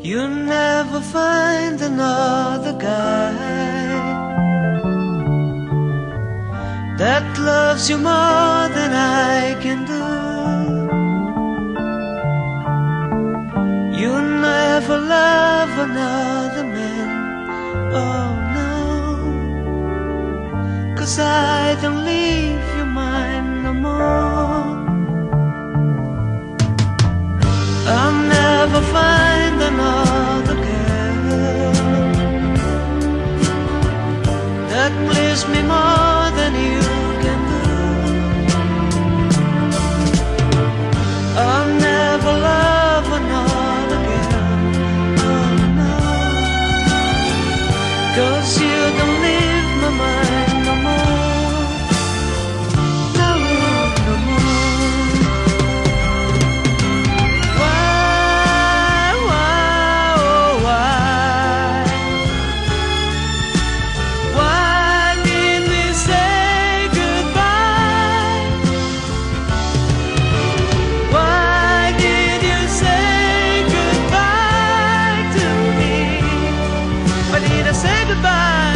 You'll never find another guy that loves you more than I can do. You'll never love another man, oh no. Cause I don't leave you mine no more. that me more than you. say goodbye.